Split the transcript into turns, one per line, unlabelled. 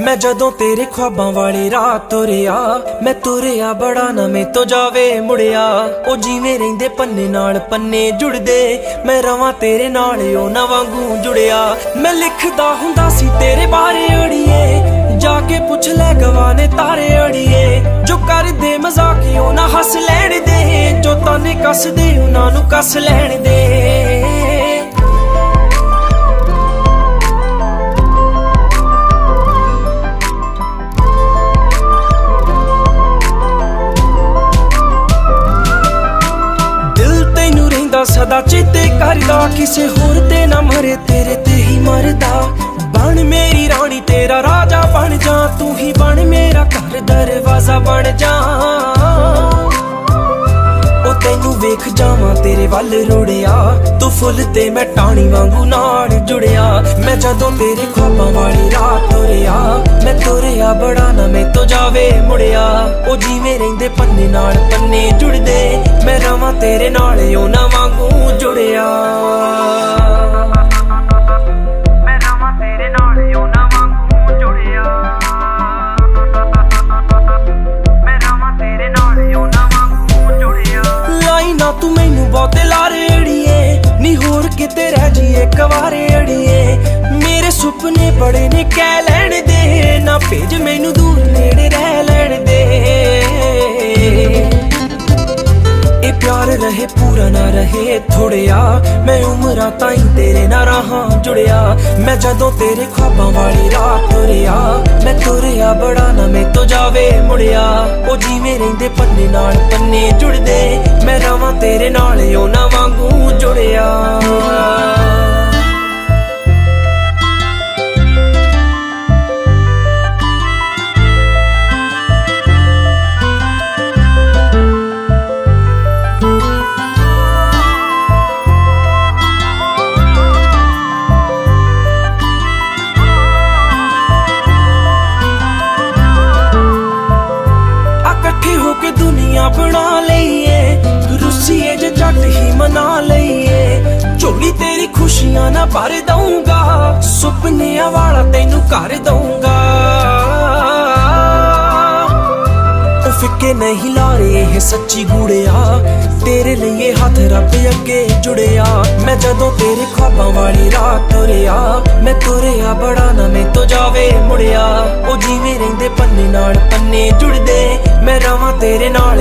ਮੈਂ ਜਦੋਂ ਤੇਰੇ ਖੁਆਬਾਂ ਵਾਲੇ ਰਾਹ ਤੁਰਿਆ, ਮੈਂ ਤੁਰਿਆ ਬੜਾ ਨਵੇਂ ਤੋਂ ਜਾਵੇ ਮੁੜਿਆ। ਉਹ ਜਿਵੇਂ ਰਹਿੰਦੇ ਪੰਨੇ ਨਾਲ ਪੰਨੇ ਜੁੜਦੇ, ਮੈਂ ਰਵਾਂ ਤੇਰੇ ਨਾਲ ਉਹ ਵਾਂਗੂ ਜੁੜਿਆ। ਮੈਂ ਲਿਖਦਾ ਹੁੰਦਾ ਸੀ ਤੇਰੇ ਬਾਰੇ ਅੜੀਏ, ਜਾ ਕੇ ਪੁੱਛ ਲੈ ਗਵਾਨੇ ਤਾਰੇ ਅੜੀਏ। ਜੋ ਕਰਦੇ ਮਜ਼ਾਕ ਉਹਨਾਂ ਹੱਸ ਲੈਣ ਦੇ, ਜੋ ਤਾਨੇ ਕੱਸਦੇ, ਉਹਨਾਂ ਨੂੰ ਕੱਸ ਲੈਣ ਦੇ। ਕਰਦਾ, ਕਿਸੇ ਹੋਰ ਤੇ ਨਾ ਮਰੇ, ਤੇਰੇ ਤੇ ਹੀ ਮਰਦਾ। ਬਣ ਮੇਰੀ ਰਾਣੀ, ਤੇਰਾ ਰਾਜਾ ਬਣ ਜਾ, ਤੂੰ ਹੀ ਬਣ ਮੇਰਾ ਘਰ, ਦਰਵਾਜ਼ਾ ਬਣ ਜਾ। ਤੈਨੂੰ ਵੇਖ ਜਾਵਾਂ, ਤੇਰੇ ਵੱਲ ਰੋੜਿਆ। ਤੂੰ ਫੁੱਲ ਤੇ ਮੈਂ ਟਾਣੀ ਵਾਂਗੂ ਨਾਲ ਜੁੜਿਆ। ਮੈਂ ਜਦੋਂ ਤੇਰੇ ਖਾਬਾਂ ਵਾਲੀ ਰਾਤ ਤੁਰਿਆ, ਮੈਂ ਤੁਰਿਆ ਬੜਾ ਨਾ ਮੈਂ ਤੋਂ ਜਾਵੇ ਮੁੜਿਆ। ਉਹ ਜਿਵੇਂ ਰਹਿੰਦੇ ਪੰਨੇ ਨਾਲ ਪੰਨੇ ਜੁੜਦੇ, ਮੈਂ ਰਵਾਂ ਤੇਰੇ ਨਾਲ ਉਹਨਾਂ ਵਾਂਗੂ ਜੁੜਿਆ। ਕਿਤੇ ਰਹਿ ਜੀਏ ਕਵਾਰੇ ਅੜੀਏ। ਮੇਰੇ ਸੁਪਨੇ ਬੜੇ ਨੇ, ਕਹਿ ਲੈਣ ਦੇ। ਨਾ ਭੇਜ ਮੈਨੂੰ ਦੂਰ ਨੇੜੇ ਰਹਿ ਲੈਣ ਦੇ। ਇਹ ਪਿਆਰ ਰਹੇ, ਪੂਰਾ ਨਾ ਰਹੇ ਥੋੜਿਆ ਮੈਂ ਉਮਰਾਂ ਤਾਈਂ ਤੇਰੇ ਨਾਲ ਰਹਾ ਜੁੜਿਆ। ਮੈਂ ਜਦੋਂ ਤੇਰੇ ਖਾਬਾਂ ਵਾਲੀ ਰਾਤ ਤੁਰਿਆ, ਮੈਂ ਤੁਰਿਆ, ਬੜਾ ਨਾ ਮੈਂ ਤੋਂ ਜਾਵੇ ਮੁੜਿਆ। ਉਹ ਜਿਵੇਂ ਰਹਿੰਦੇ ਪੰਨੇ ਨਾਲ ਪੰਨੇ ਜੁੜਦੇ। ਮੈਂ ਰਵਾਂ ਤੇਰੇ ਨਾਲ ਉਹਨਾਂ ਵਾਂਗੂ ਜੁੜਿਆ। ਖੁਸ਼ੀਆਂ ਨਾ ਭਰ ਦਊਂਗਾ। ਸੁਪਨਿਆਂ ਵਾਲਾ ਤੈਨੂੰ ਕਰ ਦਊਂਗਾ। ਫਿੱਕੇ ਨਹੀਂ ਲਾਰੇ, ਇਹ ਸੱਚੀ ਗੂੜਿਆ। ਤੇਰੇ ਲਈ ਇਹ ਹੱਥ ਰੱਬ ਅੱਗੇ ਜੁੜਿਆ। ਮੈਂ ਜਦੋਂ ਤੇਰੇ ਖਾਬਾਂ ਵਾਲੀ ਰਾਤ ਤੁਰਿਆ, ਮੈਂ ਤੁਰਿਆ ਬੜਾ ਨਾ ਮੈਂ ਤੋਂ ਜਾਵੇ ਮੁੜਿਆ। ਉਹ ਜਿਵੇਂ ਰਹਿੰਦੇ ਪੰਨੇ ਨਾਲ ਪੰਨੇ ਜੁੜਦੇ, ਮੈਂ ਰਵਾਂ ਤੇਰੇ ਨਾਲ